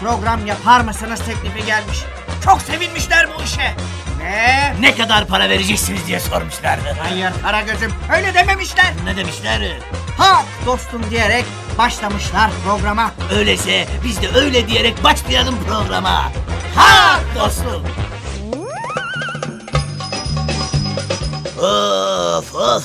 program yapar mısınız teklifi gelmiş. Çok sevinmişler bu işe. Ve Ne kadar para vereceksiniz diye sormuşlardı. hayır Karagöz'üm öyle dememişler. Ne demişler? Ha dostum diyerek başlamışlar programa. Öyleyse biz de öyle diyerek başlayalım programa. Ha dostum. Of of.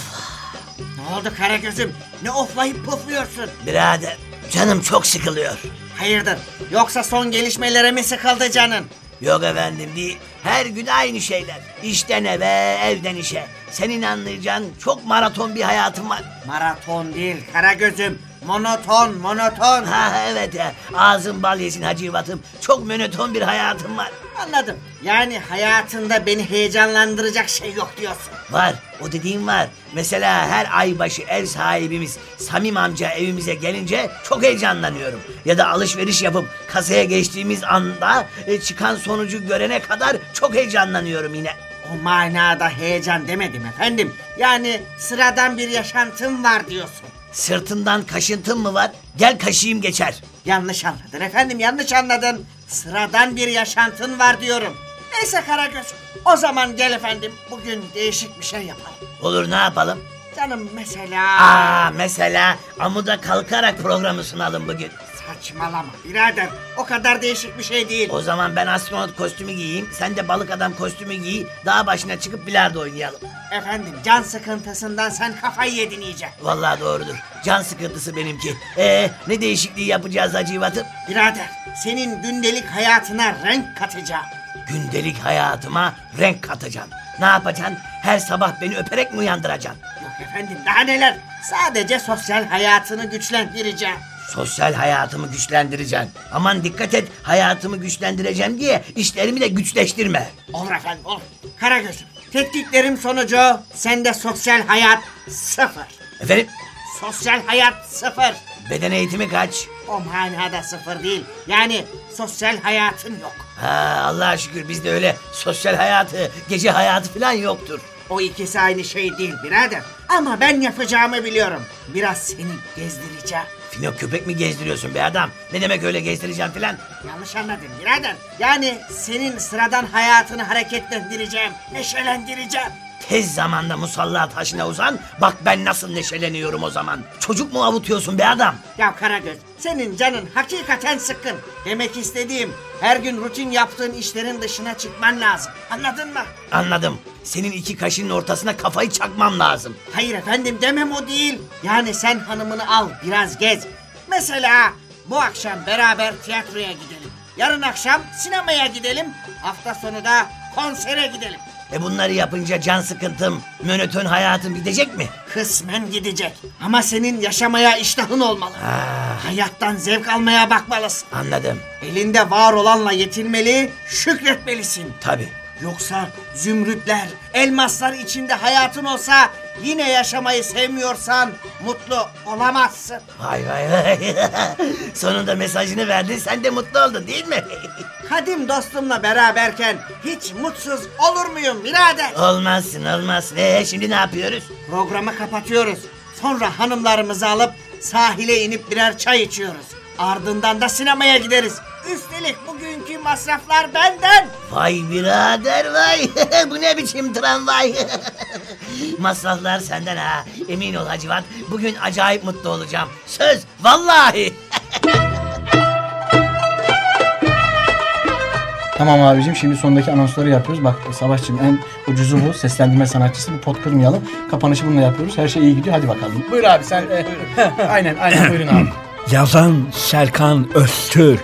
Ne oldu Karagöz'üm? Ne oflayıp pufluyorsun? Birader canım çok sıkılıyor. Hayırdır? Yoksa son gelişmelere mi sıkıldı canın? Yok efendim değil. Her gün aynı şeyler. İşten eve, evden işe. Senin anlayacağın çok maraton bir hayatım var. Maraton değil Karagöz'üm. Monoton, monoton. Ha evet ya. Ağzım bal yesin Hacivat'ım. Çok monoton bir hayatım var. Anladım. Yani hayatında beni heyecanlandıracak şey yok diyorsun. Var. O dediğim var. Mesela her ay başı ev sahibimiz Samim amca evimize gelince çok heyecanlanıyorum. Ya da alışveriş yapıp kasaya geçtiğimiz anda e, çıkan sonucu görene kadar çok heyecanlanıyorum yine. O manada heyecan demedim efendim. Yani sıradan bir yaşantım var diyorsun. Sırtından kaşıntın mı var? Gel kaşıyım geçer. Yanlış anladın efendim yanlış anladın. Sıradan bir yaşantın var diyorum. Neyse Karagöz. O zaman gel efendim bugün değişik bir şey yapalım. Olur ne yapalım? Canım mesela... Aa mesela amuda kalkarak programı sunalım bugün. Saçmalama birader. O kadar değişik bir şey değil. O zaman ben astronot kostümü giyeyim, sen de balık adam kostümü giy, dağ başına çıkıp bilardo oynayalım. Efendim can sıkıntısından sen kafayı yedin iyice. Vallahi doğrudur. Can sıkıntısı benimki. Ee, ne değişikliği yapacağız Hacivat'ım? Birader senin gündelik hayatına renk katacağım. Gündelik hayatıma renk katacaksın. Ne yapacaksın? Her sabah beni öperek mi uyandıracaksın? Yok efendim daha neler. Sadece sosyal hayatını güçlendireceğim. Sosyal hayatımı güçlendireceksin. Aman dikkat et hayatımı güçlendireceğim diye işlerimi de güçleştirme. Olur efendim olur. Karagöz'üm tetkiklerim sonucu sende sosyal hayat sıfır. Efendim Sosyal hayat sıfır. beden eğitimi kaç? O manada sıfır değil. Yani sosyal hayatın yok. Ha Allah'a şükür bizde öyle sosyal hayatı, gece hayatı falan yoktur. O ikisi aynı şey değil birader. Ama ben yapacağımı biliyorum. Biraz seni gezdireceğim. Fino köpek mi gezdiriyorsun be adam? Ne demek öyle gezdireceğim filan? Yanlış anladın birader. Yani senin sıradan hayatını hareketlendireceğim, neşelendireceğim. Tez zamanda musalla taşına uzan, bak ben nasıl neşeleniyorum o zaman. Çocuk mu avutuyorsun be adam? Ya Karagöz, senin canın hakikaten sıkkın. Demek istediğim her gün rutin yaptığın işlerin dışına çıkman lazım. Anladın mı? Anladım. Senin iki kaşının ortasına kafayı çakmam lazım. Hayır efendim demem o değil. Yani sen hanımını al biraz gez. Mesela bu akşam beraber tiyatroya gidelim. Yarın akşam sinemaya gidelim. Hafta sonu da konsere gidelim. E bunları yapınca can sıkıntım, monoton hayatım gidecek mi? Kısmen gidecek. Ama senin yaşamaya iştahın olmalı. Ha, Hayattan zevk almaya bakmalısın. anladım. Elinde var olanla yetinmeli, şükretmelisin. Tabii. Yoksa zümrütler, elmaslar içinde hayatın olsa yine yaşamayı sevmiyorsan mutlu olamazsın. Vay vay vay. Sonunda mesajını verdin sen de mutlu oldun değil mi? Kadim dostumla beraberken hiç mutsuz olur muyum birader? olmazsın olmazsın. Ee, şimdi ne yapıyoruz? Programı kapatıyoruz. Sonra hanımlarımızı alıp sahile inip birer çay içiyoruz. Ardından da sinemaya gideriz. Üstelik bugünkü masraflar benden. Vay birader vay. Bu ne biçim tramvay. Masraflar senden ha. Emin ol Hacivat. Bugün acayip mutlu olacağım. Söz vallahi. Tamam abicim şimdi sondaki anonsları yapıyoruz. Bak Savaşçım en ucuzu bu. Seslendirme sanatçısı. Bir pot kırmayalım. Kapanışı bununla yapıyoruz. Her şey iyi gidiyor. Hadi bakalım. Buyur abi sen. e, aynen aynen buyurun abi. Yazan Serkan Öztürk,